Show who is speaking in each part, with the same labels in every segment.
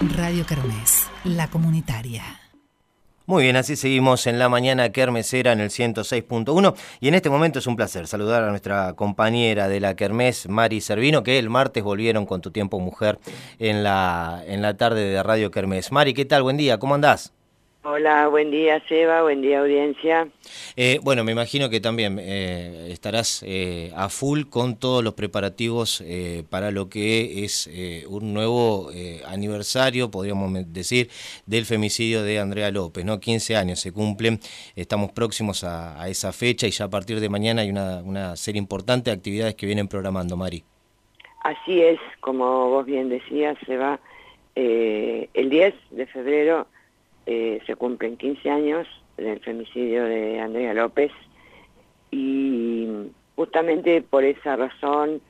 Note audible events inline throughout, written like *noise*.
Speaker 1: Radio Kermés, la comunitaria.
Speaker 2: Muy bien, así seguimos en la mañana Kermesera en el 106.1 y en este momento es un placer saludar a nuestra compañera de la Kermés, Mari Servino, que el martes volvieron con tu tiempo mujer en la, en la tarde de Radio Kermés. Mari, ¿qué tal? Buen día, ¿cómo andás?
Speaker 3: Hola, buen día Seba, buen día audiencia.
Speaker 2: Eh, bueno, me imagino que también eh, estarás eh, a full con todos los preparativos para lo que es un nuevo aniversario, podríamos decir, del femicidio de Andrea López, ¿no? 15 años se cumplen, estamos próximos a, esa fecha y ya a partir de mañana hay una, una serie importante de actividades que vienen programando, Mari.
Speaker 3: Así es, como vos bien decías, Seba, el 10 de febrero eh, se cumplen 15 años del femicidio de Andrea López y justamente por esa razón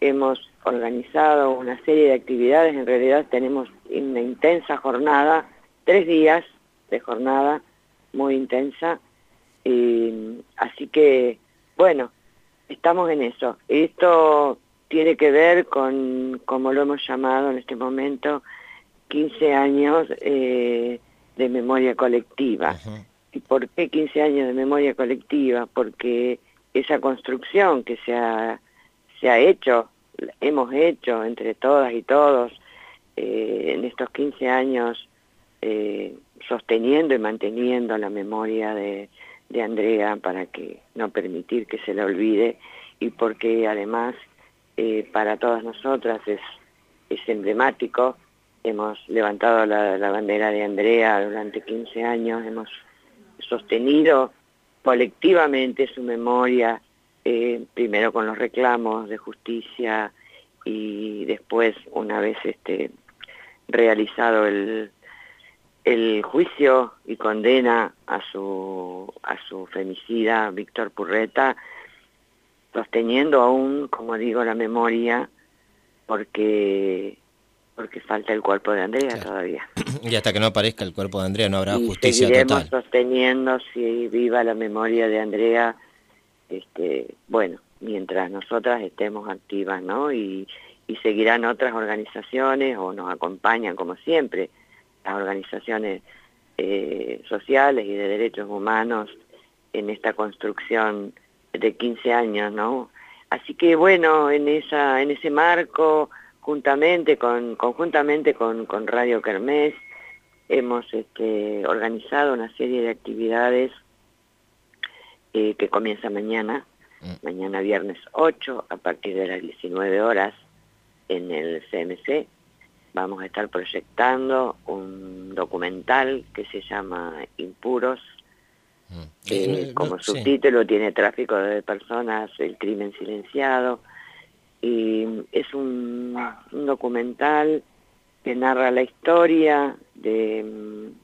Speaker 3: hemos organizado una serie de actividades, en realidad tenemos una intensa jornada, tres días de jornada muy intensa, así que bueno, estamos en eso. Esto tiene que ver con, como lo hemos llamado en este momento, 15 años eh, de memoria colectiva. ¿Y por qué 15 años de memoria colectiva? Porque esa construcción que se ha, se ha hecho, hemos hecho entre todas y todos eh, en estos 15 años, eh, sosteniendo y manteniendo la memoria de, de Andrea para que no permitir que se la olvide y porque además eh, para todas nosotras es, es emblemático hemos levantado la, bandera de Andrea durante 15 años, hemos sostenido colectivamente su memoria, eh, primero con los reclamos de justicia y después, una vez este, realizado el, el juicio y condena a su, a su femicida, Víctor Purreta, sosteniendo aún, como digo, la memoria, porque porque falta el cuerpo de Andrea todavía. *clears throat*
Speaker 2: Y hasta que no aparezca el cuerpo de Andrea no habrá justicia
Speaker 3: seguiremos sosteniendo si viva la memoria de Andrea, este, bueno, mientras nosotras estemos activas, ¿no? Y, y seguirán otras organizaciones o nos acompañan como siempre, las organizaciones eh, sociales y de derechos humanos en esta construcción de 15 años, ¿no? Así que bueno, en esa en ese marco juntamente con, conjuntamente con, con Radio Kermés hemos este, organizado una serie de actividades eh, que comienza mañana, mm. mañana viernes 8, a partir de las 19 horas en el CMC. Vamos a estar proyectando un documental que se llama Impuros, mm. eh, como subtítulo tiene tráfico de personas, el crimen silenciado, y es un, documental que narra la historia de mm,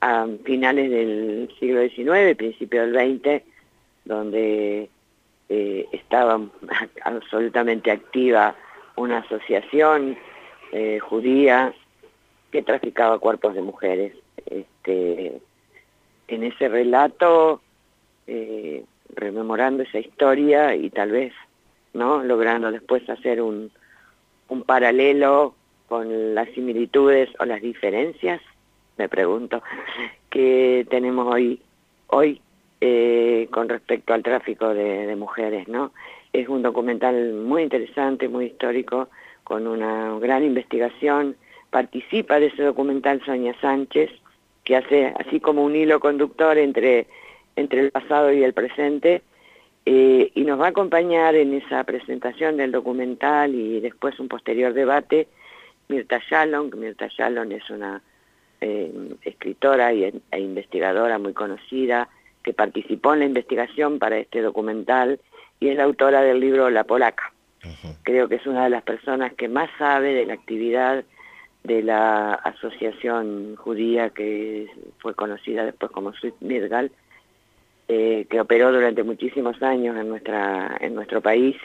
Speaker 3: a finales del siglo XIX, principio del XX, donde eh, estaba *laughs* absolutamente activa una asociación eh, judía que traficaba cuerpos de mujeres. Este, en ese relato, eh, rememorando esa historia y tal vez logrando después hacer un, un paralelo con las similitudes o las diferencias, me pregunto, que tenemos hoy, hoy eh, con respecto al tráfico de, mujeres, ¿no? Es un documental muy interesante, muy histórico, con una gran investigación. Participa de ese documental Sonia Sánchez, que hace así como un hilo conductor entre, entre el pasado y el presente, eh, y nos va a acompañar en esa presentación del documental y después un posterior debate Mirta Shalom. Mirta Shalom es una eh, escritora y, e investigadora muy conocida que participó en la investigación para este documental y es la autora del libro La Polaca. Creo que es una de las personas que más sabe de la actividad de la asociación judía que fue conocida después como Sweet Mirgal, eh, que operó durante muchísimos años en, nuestra, en nuestro país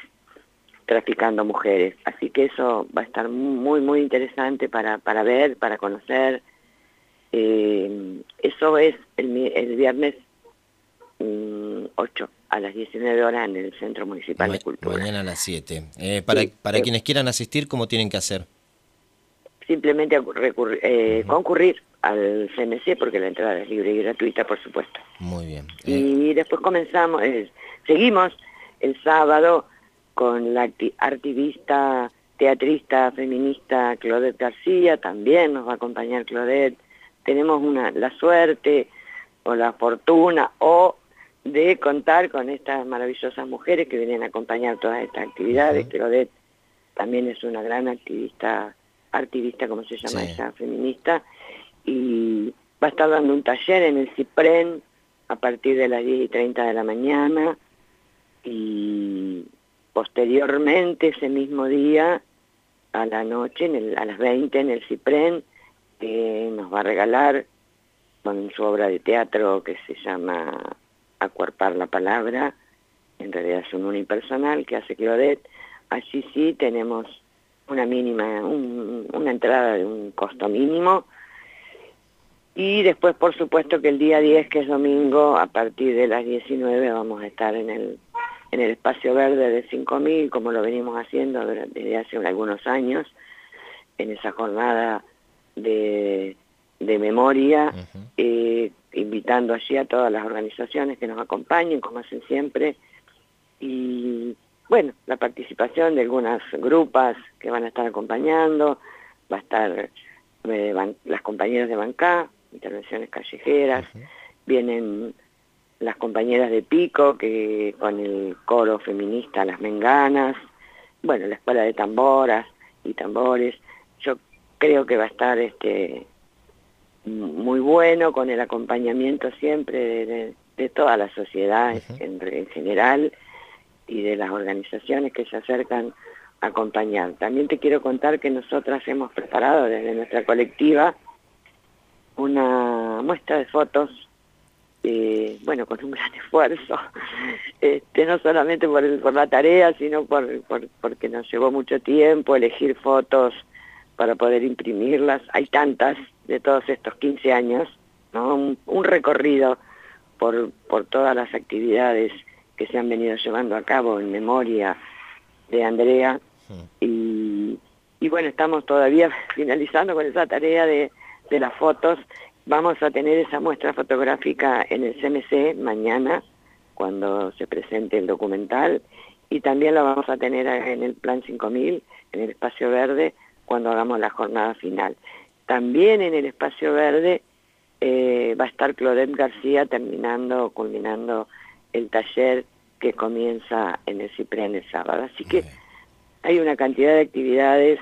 Speaker 3: traficando mujeres. Así que eso va a estar muy, muy interesante para, para ver, para conocer. Eh, eso es el, el viernes 8 mm, a las 19 horas en el Centro Municipal de Cultura.
Speaker 2: Mañana a las 7. Eh, para, para quienes quieran asistir, ¿cómo tienen que hacer?
Speaker 3: simplemente eh, concurrir al CMC porque la entrada es libre y gratuita, por supuesto.
Speaker 2: Muy bien.
Speaker 3: Y después comenzamos, seguimos el sábado con la activista, teatrista, feminista Claudette García, también nos va a acompañar Claudette. Tenemos una, la suerte o la fortuna o de contar con estas maravillosas mujeres que vienen a acompañar todas estas actividades. Claudette también es una gran activista, activista, como se llama ella, feminista, y va a estar dando un taller en el CIPREN a partir de las 10 y 30 de la mañana y posteriormente ese mismo día a la noche, a las 20 en el CIPREN, nos va a regalar con su obra de teatro que se llama Acuerpar la Palabra, en realidad es un unipersonal que hace Claudette, allí sí tenemos una mínima, una entrada de un costo mínimo, y después, por supuesto, que el día 10, que es domingo, a partir de las 19 vamos a estar en el, en el espacio verde de 5.000, como lo venimos haciendo desde hace algunos años, en esa jornada de, de memoria, eh, invitando allí a todas las organizaciones que nos acompañen, como hacen siempre, y bueno, la participación de algunas grupas que van a estar acompañando, va a estar eh, las compañeras de Bancá, intervenciones callejeras, vienen las compañeras de Pico, que con el coro feminista Las Menganas, bueno, la escuela de tamboras y tambores, yo creo que va a estar este muy bueno con el acompañamiento siempre de, toda la sociedad en, en, general y de las organizaciones que se acercan a acompañar. También te quiero contar que nosotras hemos preparado desde nuestra colectiva una muestra de fotos, eh, bueno, con un gran *laughs* esfuerzo, este, no solamente por, por la tarea, sino por, porque nos llevó mucho tiempo elegir fotos para poder imprimirlas. Hay tantas de todos estos 15 años, ¿no? un, recorrido por, por todas las actividades que se han venido llevando a cabo en memoria de Andrea. Y, y bueno, estamos todavía *laughs* finalizando con esa tarea de, de las fotos. Vamos a tener esa muestra fotográfica en el CMC mañana, cuando se presente el documental, y también la vamos a tener en el Plan 5000, en el Espacio Verde, cuando hagamos la jornada final. También en el Espacio Verde eh, va a estar Claudette García terminando, culminando el taller que comienza en el CIPREN el sábado. Así que hay una cantidad de actividades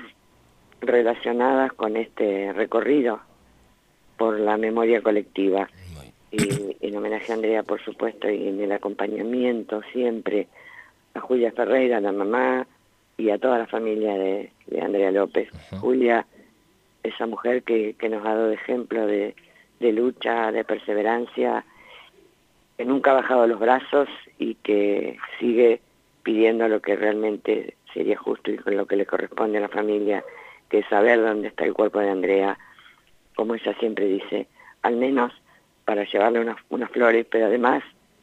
Speaker 3: relacionadas con este recorrido por la memoria colectiva. Y en homenaje a Andrea, por supuesto, y en el acompañamiento siempre a Julia Ferreira, la mamá, y a toda la familia de, Andrea López. Julia, esa mujer que, que, nos ha dado ejemplo de, de lucha, de perseverancia, que nunca ha bajado los brazos y que sigue pidiendo lo que realmente sería justo y con lo que le corresponde a la familia, que es saber dónde está el cuerpo de Andrea, como ella siempre dice, al menos para llevarle unas, unas flores, pero además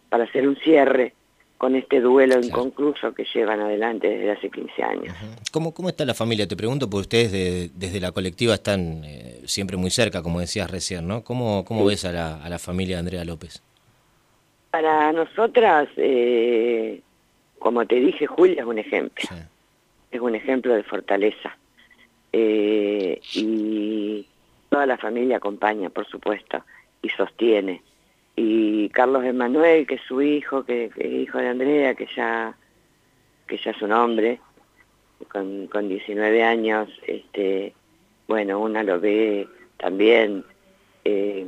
Speaker 3: para hacer un cierre con este duelo inconcluso que llevan adelante desde hace 15 años.
Speaker 2: ¿Cómo, ¿Cómo está la familia? Te pregunto, porque ustedes desde la colectiva están eh, siempre muy cerca, como decías recién, ¿no? ¿Cómo, cómo ves a la, a la familia de Andrea López?
Speaker 3: Para nosotras, eh, como te dije, Julia es un ejemplo. Es un ejemplo de fortaleza. Eh, y Toda la familia acompaña, por supuesto, y sostiene. Y Carlos Emanuel, que es su hijo, que, es hijo de Andrea, que ya, que ya es un hombre, con, con 19 años, este, bueno, una lo ve también eh,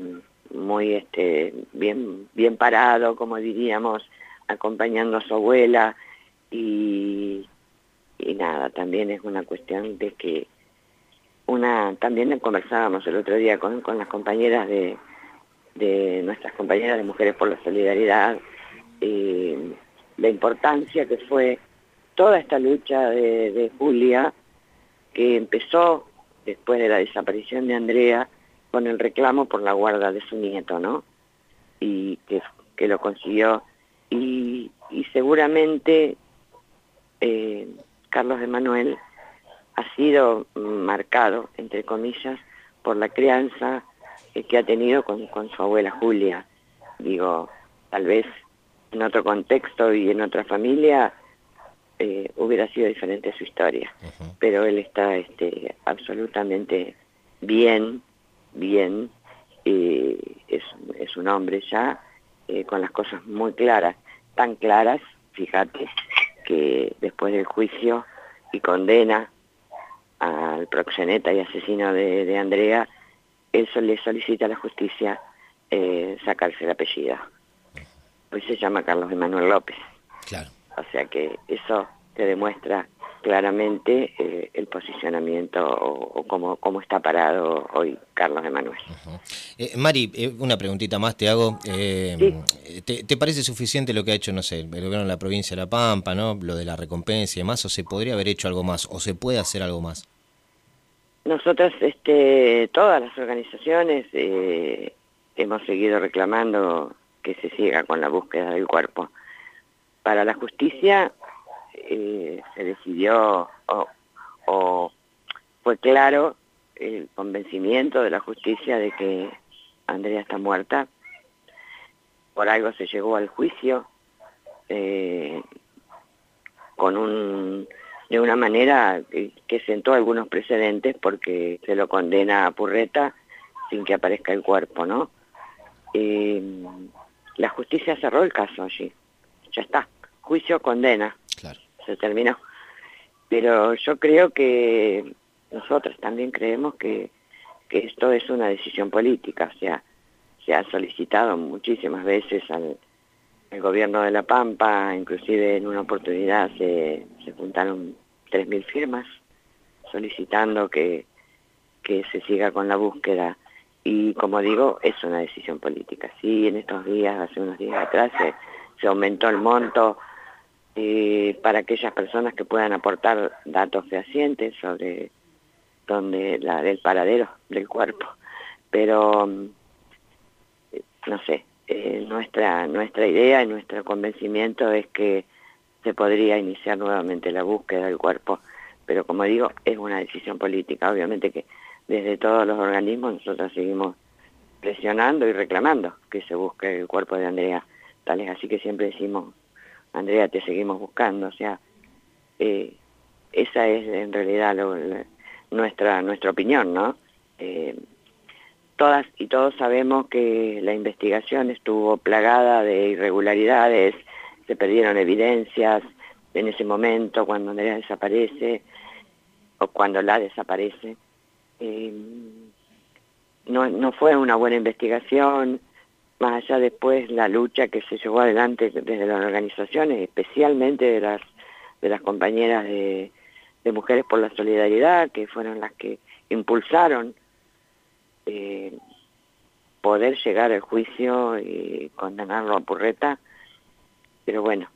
Speaker 3: muy este, bien, bien parado, como diríamos, acompañando a su abuela y nada, también es una cuestión de que también conversábamos el otro día con, las compañeras de, nuestras compañeras de Mujeres por la Solidaridad, eh, la importancia que fue toda esta lucha de, Julia, que empezó después de la desaparición de Andrea, con el reclamo por la guarda de su nieto, ¿no? Y que, lo consiguió. Y, y seguramente eh, Carlos de Manuel ha sido marcado, entre comillas, por la crianza que ha tenido con, su abuela Julia. Digo, tal vez en otro contexto y en otra familia eh, hubiera sido diferente su historia, pero él está este, absolutamente bien, bien, es un hombre ya eh, con las cosas muy claras, tan claras, fíjate, que después del juicio y condena al proxeneta y asesino de, Andrea, él le solicita a la justicia eh, sacarse el apellido. Hoy se llama Carlos Emanuel López.
Speaker 2: Claro.
Speaker 3: O sea que eso te demuestra claramente eh, el posicionamiento o, cómo, está parado hoy Carlos Emanuel.
Speaker 2: Eh, Mari, eh, una preguntita más te hago. ¿te, parece suficiente lo que ha hecho, no sé, el gobierno de la provincia de La Pampa, ¿no? lo de la recompensa y demás, o se podría haber hecho algo más, o se puede hacer algo más?
Speaker 3: Nosotras, este, todas las organizaciones, hemos seguido reclamando que se siga con la búsqueda del cuerpo. Para la justicia, eh, se decidió o, fue claro el convencimiento de la justicia de que Andrea está muerta. Por algo se llegó al juicio eh, con un de una manera que, sentó algunos precedentes porque se lo condena a Purreta sin que aparezca el cuerpo, ¿no? Eh, la justicia cerró el caso allí, ya está, juicio condena. Se terminó. Pero yo creo que nosotros también creemos que, que esto es una decisión política, o sea, se ha solicitado muchísimas veces al, gobierno de La Pampa, inclusive en una oportunidad se, se juntaron 3.000 firmas solicitando que, que se siga con la búsqueda y como digo, es una decisión política. Sí, en estos días, hace unos días atrás, se, se aumentó el monto eh, para aquellas personas que puedan aportar datos fehacientes sobre donde la del paradero del cuerpo pero mm, no sé eh, nuestra nuestra idea y nuestro convencimiento es que se podría iniciar nuevamente la búsqueda del cuerpo pero como digo es una decisión política. Obviamente que desde todos los organismos nosotros seguimos presionando y reclamando que se busque el cuerpo de Andrea tal es así que siempre decimos Andrea, te seguimos buscando, o sea, eh, esa es en realidad nuestra, nuestra opinión, ¿no? Eh, todas y todos sabemos que la investigación estuvo plagada de irregularidades, se perdieron evidencias en ese momento cuando Andrea desaparece o cuando la desaparece. Eh, no, no fue una buena investigación, más allá después la lucha que se llevó adelante desde las organizaciones, especialmente de las, de las compañeras de, Mujeres por la Solidaridad, que fueron las que impulsaron eh, poder llegar al juicio y condenarlo a Purreta, pero bueno,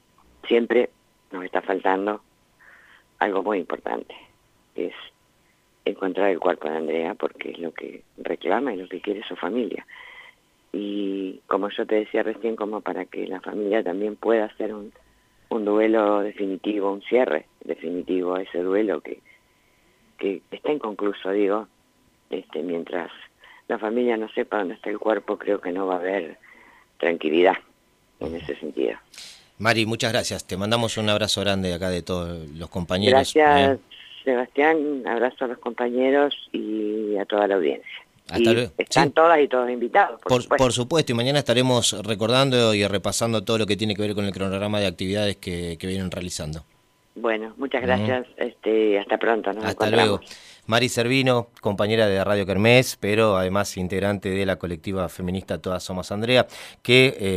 Speaker 3: siempre nos está faltando algo muy importante, es encontrar el cuerpo de Andrea, porque es lo que reclama y lo que quiere su familia y como yo te decía recién, como para que la familia también pueda hacer un, un duelo definitivo, un cierre definitivo a ese duelo que, que está inconcluso, digo, este, mientras la familia no sepa dónde está el cuerpo, creo que no va a haber tranquilidad en ese sentido.
Speaker 2: Mari, muchas gracias. Te mandamos un abrazo grande acá de todos los compañeros.
Speaker 3: Gracias, Sebastián. abrazo a los compañeros y a toda la audiencia están todas y todos invitados.
Speaker 2: Por, supuesto. y mañana estaremos recordando y repasando todo lo que tiene que ver con el cronograma de actividades que, vienen realizando.
Speaker 3: Bueno, muchas gracias. este, hasta pronto.
Speaker 2: hasta luego. Mari Servino, compañera de Radio Kermés, pero además integrante de la colectiva feminista Todas Somos Andrea, que... Eh,